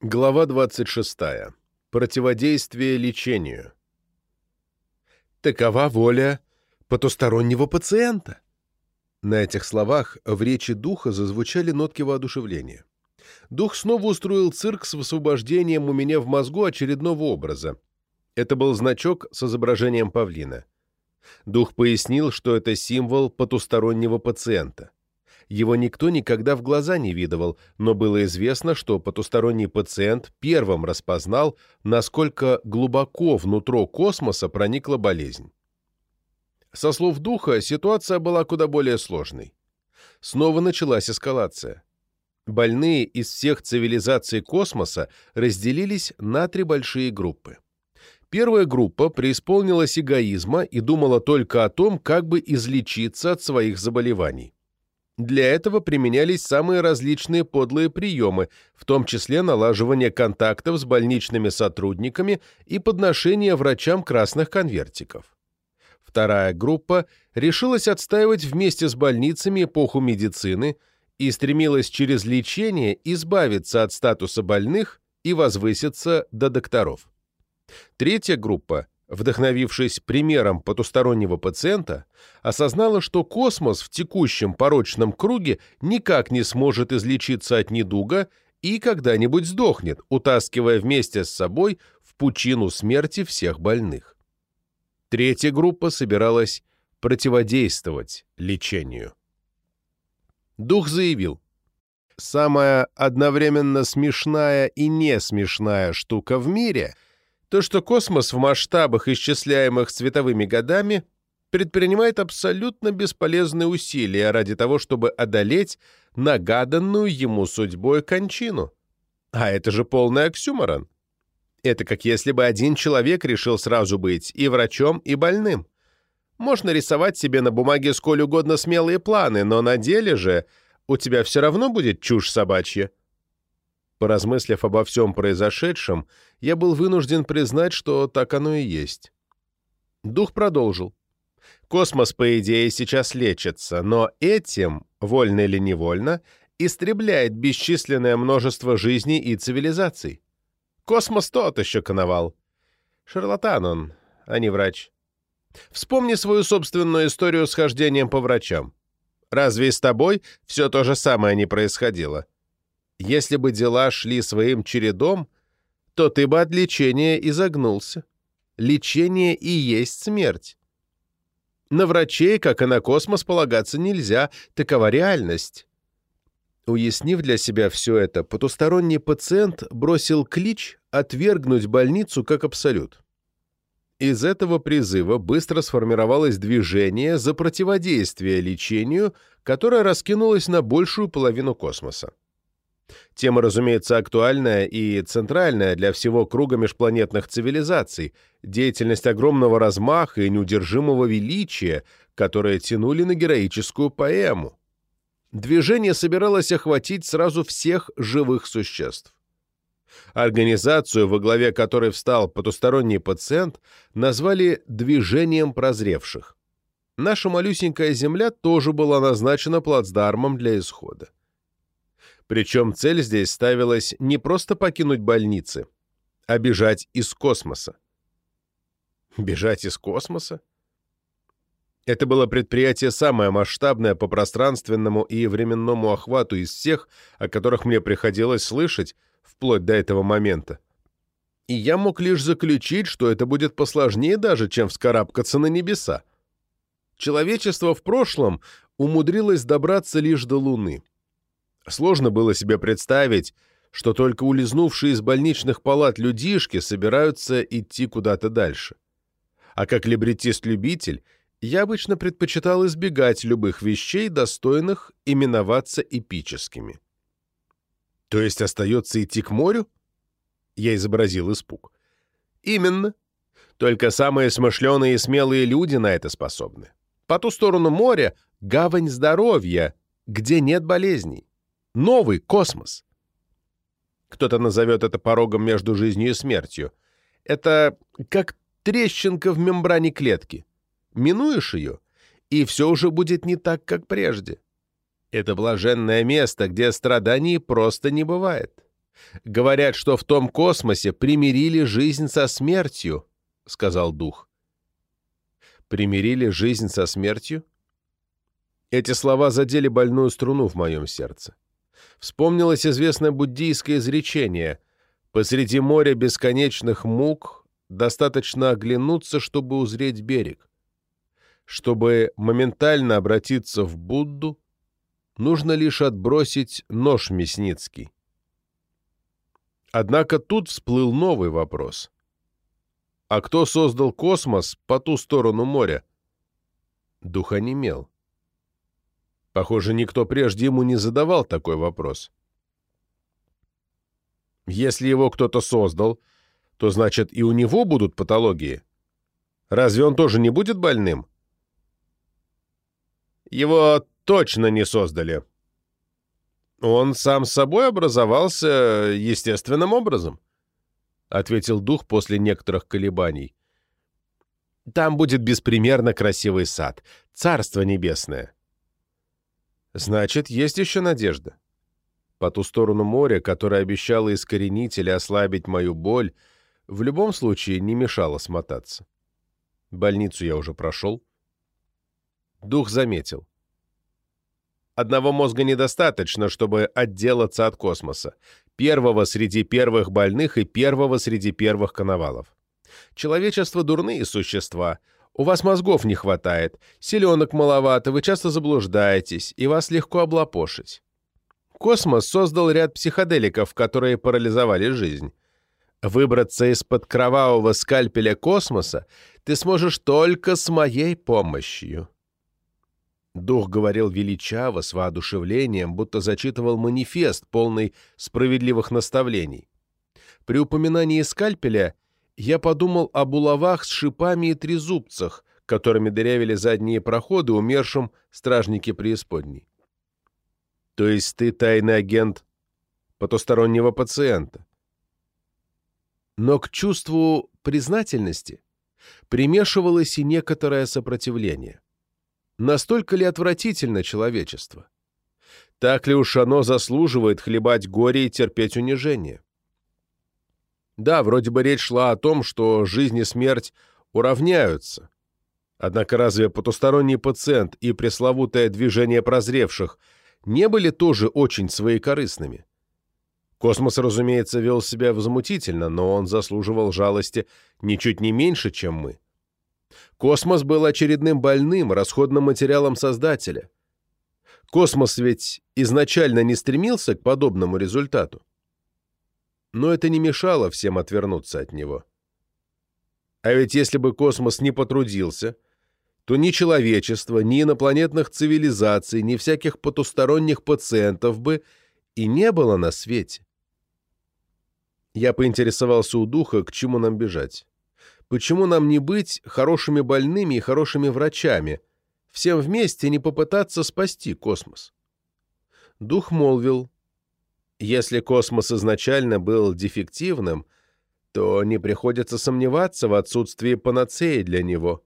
Глава 26. Противодействие лечению. Такова воля потустороннего пациента. На этих словах в речи духа зазвучали нотки воодушевления. Дух снова устроил цирк с высвобождением у меня в мозгу очередного образа. Это был значок с изображением павлина. Дух пояснил, что это символ потустороннего пациента. Его никто никогда в глаза не видывал, но было известно, что потусторонний пациент первым распознал, насколько глубоко внутрь космоса проникла болезнь. Со слов духа, ситуация была куда более сложной. Снова началась эскалация. Больные из всех цивилизаций космоса разделились на три большие группы. Первая группа преисполнилась эгоизма и думала только о том, как бы излечиться от своих заболеваний. Для этого применялись самые различные подлые приемы, в том числе налаживание контактов с больничными сотрудниками и подношение врачам красных конвертиков. Вторая группа решилась отстаивать вместе с больницами эпоху медицины и стремилась через лечение избавиться от статуса больных и возвыситься до докторов. Третья группа вдохновившись примером потустороннего пациента, осознала, что космос в текущем порочном круге никак не сможет излечиться от недуга и когда-нибудь сдохнет, утаскивая вместе с собой в пучину смерти всех больных. Третья группа собиралась противодействовать лечению. Дух заявил, «Самая одновременно смешная и не смешная штука в мире — то, что космос в масштабах, исчисляемых световыми годами, предпринимает абсолютно бесполезные усилия ради того, чтобы одолеть нагаданную ему судьбой кончину. А это же полный оксюморон. Это как если бы один человек решил сразу быть и врачом, и больным. Можно рисовать себе на бумаге сколь угодно смелые планы, но на деле же у тебя все равно будет чушь собачья. Поразмыслив обо всем произошедшем, я был вынужден признать, что так оно и есть. Дух продолжил. Космос, по идее, сейчас лечится, но этим, вольно или невольно, истребляет бесчисленное множество жизней и цивилизаций. Космос тот еще коновал. Шарлатан он, а не врач. Вспомни свою собственную историю с хождением по врачам. Разве с тобой все то же самое не происходило? Если бы дела шли своим чередом, то ты бы от лечения изогнулся. Лечение и есть смерть. На врачей, как и на космос, полагаться нельзя, такова реальность. Уяснив для себя все это, потусторонний пациент бросил клич отвергнуть больницу как абсолют. Из этого призыва быстро сформировалось движение за противодействие лечению, которое раскинулось на большую половину космоса. Тема, разумеется, актуальная и центральная для всего круга межпланетных цивилизаций, деятельность огромного размаха и неудержимого величия, которые тянули на героическую поэму. Движение собиралось охватить сразу всех живых существ. Организацию, во главе которой встал потусторонний пациент, назвали «движением прозревших». Наша малюсенькая Земля тоже была назначена плацдармом для исхода. Причем цель здесь ставилась не просто покинуть больницы, а бежать из космоса. Бежать из космоса? Это было предприятие самое масштабное по пространственному и временному охвату из всех, о которых мне приходилось слышать вплоть до этого момента. И я мог лишь заключить, что это будет посложнее даже, чем вскарабкаться на небеса. Человечество в прошлом умудрилось добраться лишь до Луны — Сложно было себе представить, что только улизнувшие из больничных палат людишки собираются идти куда-то дальше. А как либретист-любитель, я обычно предпочитал избегать любых вещей, достойных именоваться эпическими. То есть остается идти к морю? Я изобразил испуг. Именно. Только самые смышленые и смелые люди на это способны. По ту сторону моря — гавань здоровья, где нет болезней. Новый космос. Кто-то назовет это порогом между жизнью и смертью. Это как трещинка в мембране клетки. Минуешь ее, и все уже будет не так, как прежде. Это блаженное место, где страданий просто не бывает. Говорят, что в том космосе примирили жизнь со смертью, — сказал дух. Примирили жизнь со смертью? Эти слова задели больную струну в моем сердце. Вспомнилось известное буддийское изречение «Посреди моря бесконечных мук достаточно оглянуться, чтобы узреть берег. Чтобы моментально обратиться в Будду, нужно лишь отбросить нож мясницкий. Однако тут всплыл новый вопрос. А кто создал космос по ту сторону моря? Дух онемел. Похоже, никто прежде ему не задавал такой вопрос. Если его кто-то создал, то значит и у него будут патологии. Разве он тоже не будет больным? Его точно не создали. Он сам собой образовался естественным образом, ответил дух после некоторых колебаний. Там будет беспримерно красивый сад, царство небесное. Значит, есть еще надежда. По ту сторону моря, которое обещало искоренить или ослабить мою боль, в любом случае не мешало смотаться. Больницу я уже прошел. Дух заметил. Одного мозга недостаточно, чтобы отделаться от космоса. Первого среди первых больных и первого среди первых коновалов. Человечество — дурные существа. У вас мозгов не хватает, селенок маловато, вы часто заблуждаетесь, и вас легко облапошить. Космос создал ряд психоделиков, которые парализовали жизнь. Выбраться из-под кровавого скальпеля космоса ты сможешь только с моей помощью. Дух говорил величаво, с воодушевлением, будто зачитывал манифест, полный справедливых наставлений. При упоминании скальпеля я подумал о булавах с шипами и трезубцах, которыми дырявили задние проходы умершим стражники преисподней. То есть ты тайный агент потустороннего пациента. Но к чувству признательности примешивалось и некоторое сопротивление. Настолько ли отвратительно человечество? Так ли уж оно заслуживает хлебать горе и терпеть унижение? Да, вроде бы речь шла о том, что жизнь и смерть уравняются. Однако разве потусторонний пациент и пресловутое движение прозревших не были тоже очень своекорыстными? Космос, разумеется, вел себя возмутительно, но он заслуживал жалости ничуть не меньше, чем мы. Космос был очередным больным, расходным материалом Создателя. Космос ведь изначально не стремился к подобному результату. Но это не мешало всем отвернуться от него. А ведь если бы космос не потрудился, то ни человечество, ни инопланетных цивилизаций, ни всяких потусторонних пациентов бы и не было на свете. Я поинтересовался у духа, к чему нам бежать. Почему нам не быть хорошими больными и хорошими врачами, всем вместе не попытаться спасти космос? Дух молвил, если космос изначально был дефективным, то не приходится сомневаться в отсутствии панацеи для него.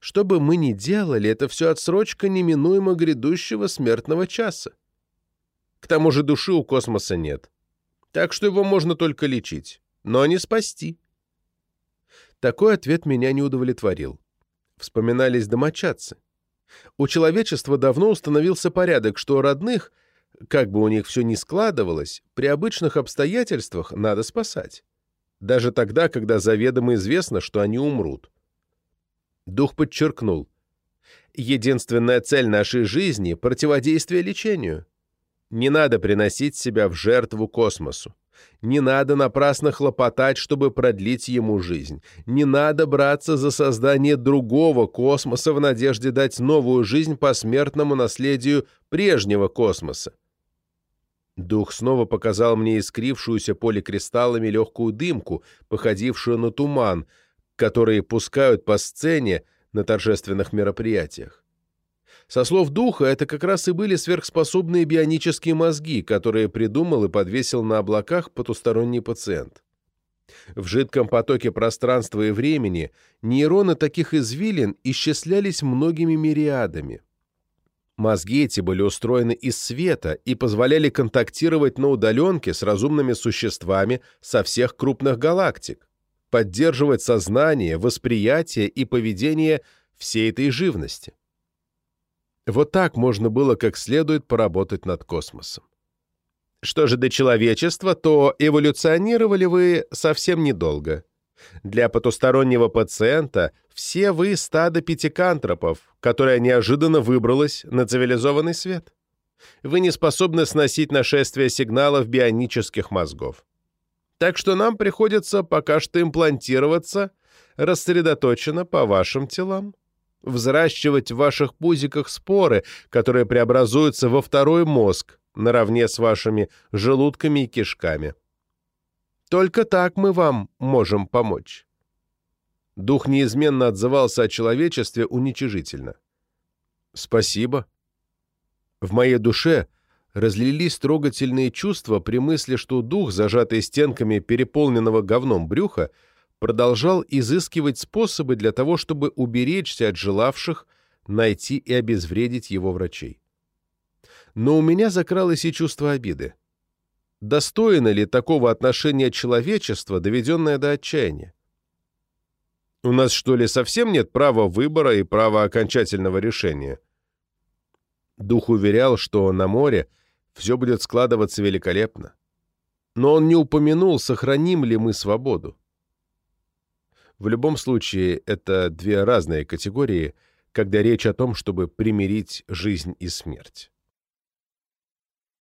Что бы мы ни делали, это все отсрочка неминуемо грядущего смертного часа. К тому же души у космоса нет. Так что его можно только лечить, но не спасти. Такой ответ меня не удовлетворил. Вспоминались домочадцы. У человечества давно установился порядок, что родных, как бы у них все ни складывалось, при обычных обстоятельствах надо спасать. Даже тогда, когда заведомо известно, что они умрут. Дух подчеркнул. Единственная цель нашей жизни — противодействие лечению. Не надо приносить себя в жертву космосу. Не надо напрасно хлопотать, чтобы продлить ему жизнь. Не надо браться за создание другого космоса в надежде дать новую жизнь посмертному наследию прежнего космоса. Дух снова показал мне искрившуюся поликристаллами легкую дымку, походившую на туман, который пускают по сцене на торжественных мероприятиях. Со слов духа, это как раз и были сверхспособные бионические мозги, которые придумал и подвесил на облаках потусторонний пациент. В жидком потоке пространства и времени нейроны таких извилин исчислялись многими мириадами. Мозги эти были устроены из света и позволяли контактировать на удаленке с разумными существами со всех крупных галактик, поддерживать сознание, восприятие и поведение всей этой живности. Вот так можно было как следует поработать над космосом. Что же до человечества, то эволюционировали вы совсем недолго. Для потустороннего пациента все вы стадо пятикантропов, которое неожиданно выбралось на цивилизованный свет. Вы не способны сносить нашествие сигналов бионических мозгов. Так что нам приходится пока что имплантироваться рассредоточенно по вашим телам, взращивать в ваших пузиках споры, которые преобразуются во второй мозг наравне с вашими желудками и кишками. Только так мы вам можем помочь. Дух неизменно отзывался о человечестве уничижительно. «Спасибо». В моей душе разлились трогательные чувства при мысли, что дух, зажатый стенками переполненного говном брюха, продолжал изыскивать способы для того, чтобы уберечься от желавших найти и обезвредить его врачей. Но у меня закралось и чувство обиды достойно ли такого отношения человечества, доведенное до отчаяния? У нас, что ли, совсем нет права выбора и права окончательного решения? Дух уверял, что на море все будет складываться великолепно. Но он не упомянул, сохраним ли мы свободу. В любом случае, это две разные категории, когда речь о том, чтобы примирить жизнь и смерть.